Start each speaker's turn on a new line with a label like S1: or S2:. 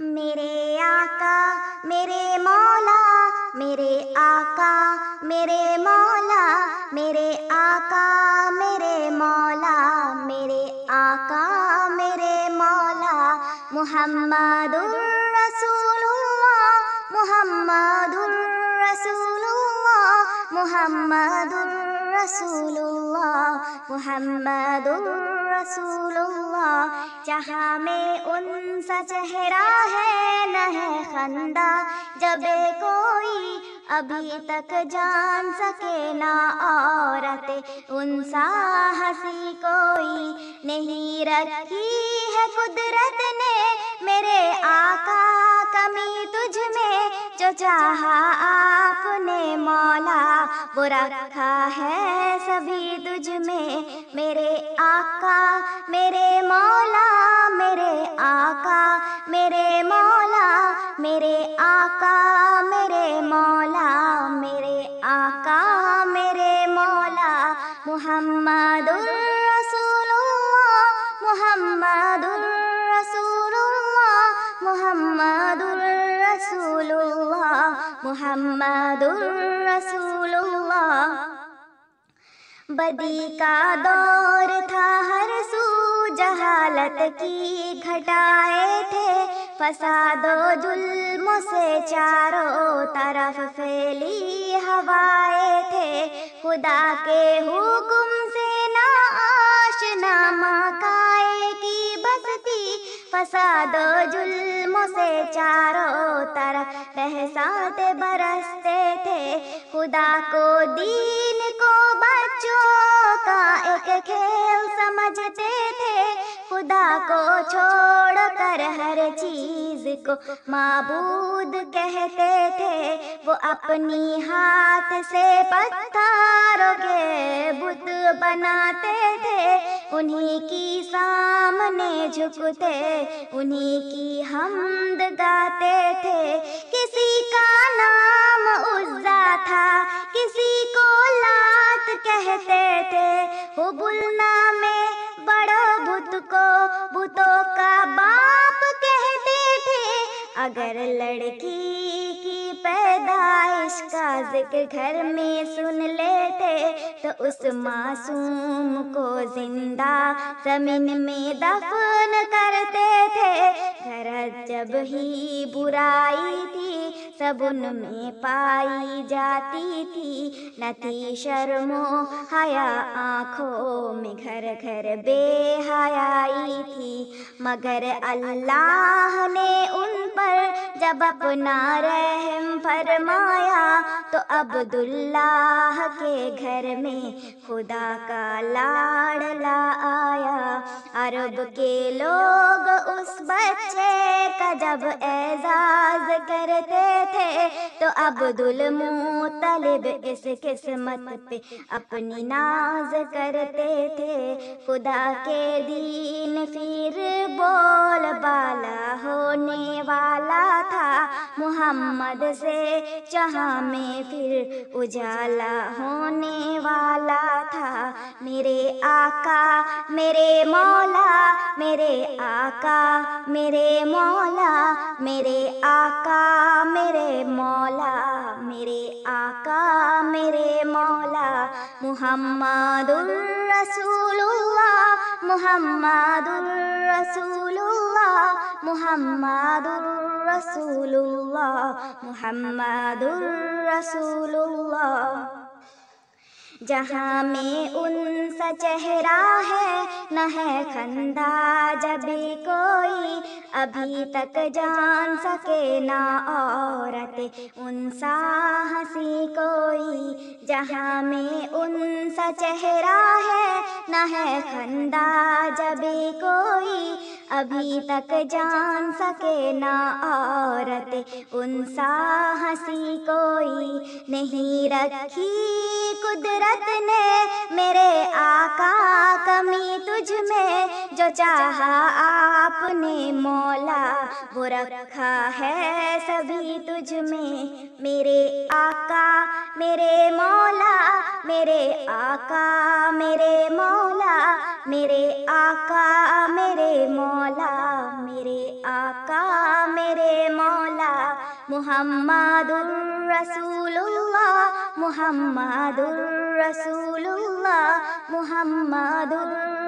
S1: मेरे आका, मेरे मौला, मेरे आका, मेरे मौला, मेरे आका, मेरे मौला, मेरे आका, मेरे मौला। मुहम्मदुर रसूलुल्लाह मुहम्मदुर रसूलुल्लाह, मुहम्मदुर रसूलुल्लाह मुहम्मदुर रसूलुल्लाह जहाँ में उनसा चेहरा है न है खंदा जब कोई अभी तक जान सके ना औरत, उनसा हँसी कोई नहीं रखी है कुदरत ने। मेरे आका कमी तुझ में, जो चाहा आपने मौला। वो रखा है सभी तुझ में, मेरे आका, मेरे मौला, मेरे आका, मेरे मौला, मेरे आका, मेरे मौला। मुहम्मदुर रसूलुल्लाह बदी का दौर था हर सू जहालत की घटाए थे फसादो जुल्म से चारों तरफ़ फैली हवाए थे खुदा के हुक्म से ना आशना मकाए की बसती फसादो जुल्म से चारों तरफ़ बहसात बरसते थे। खुदा को दीन को बच्चों का एक खेल समझते हर चीज़ को माबूद कहते थे। वो अपनी हाथ से पत्थरों के बुत बनाते थे। उन्हीं की सामने झुकते, उन्हीं की हमद गाते थे। किसी का नाम उज्जा था, किसी को लात कहते थे। वो बुलना में बड़ो बुत को, बुतों का थे अगर लड़की की पैदाइश का ज़िक्र घर में सुन लेते तो उस मासूम को ज़िंदा ज़मीन में दफन करते थे। घर जब ही बुराई थी सब उनमें पाई जाती थी। न थी शर्मो हया आँखों में घर घर बेहयाई थी। मगर अल्लाह ने उन पर जब अपना रहम फरमाया तो अब्दुल्लाह के घर में खुदा का लाडला आया। अरब के लोग उस बच्चे का जब एजाज करते थे तो अब्दुल मुतलिब इस किस्मत पे अपनी नाज करते थे। खुदा के दीन फिर बोल बाला मोहम्मद से जहाँ में फिर उजाला होने वाला था। मेरे आका, मेरे मौला, मेरे आका, मेरे मौला, मेरे आका, मेरे मौला, मेरे आका, मेरे मौला। मुहम्मदुर रसूलुल्लाह मुहम्मदुर रसूलुल्लाह, मुहम्मदुर रसूलुल्लाह मुहम्मदुर रसूलुल्लाह जहाँ में उनसा चेहरा है, न है खंदा जब कोई। अभी तक जान सके ना औरत, उनसा हँसी कोई। जहाँ में उनसा चेहरा है, न है खंदा जब कोई। अभी तक जान सके ना औरत उन हँसी कोई नहीं रखी कुदरत ने मेरे आका कमी तुझ में जो चाहा आपने मौला वो रखा है सभी तुझ में। मेरे आका, मेरे मौला, मेरे आका, मेरे मौला, मेरे आका, मेरे मौला, मेरे आका, मेरे मौला। मुहम्मदुर रसूलुल्लाह मुहम्मदुर रसूलुल्लाह, मुहम्मदुर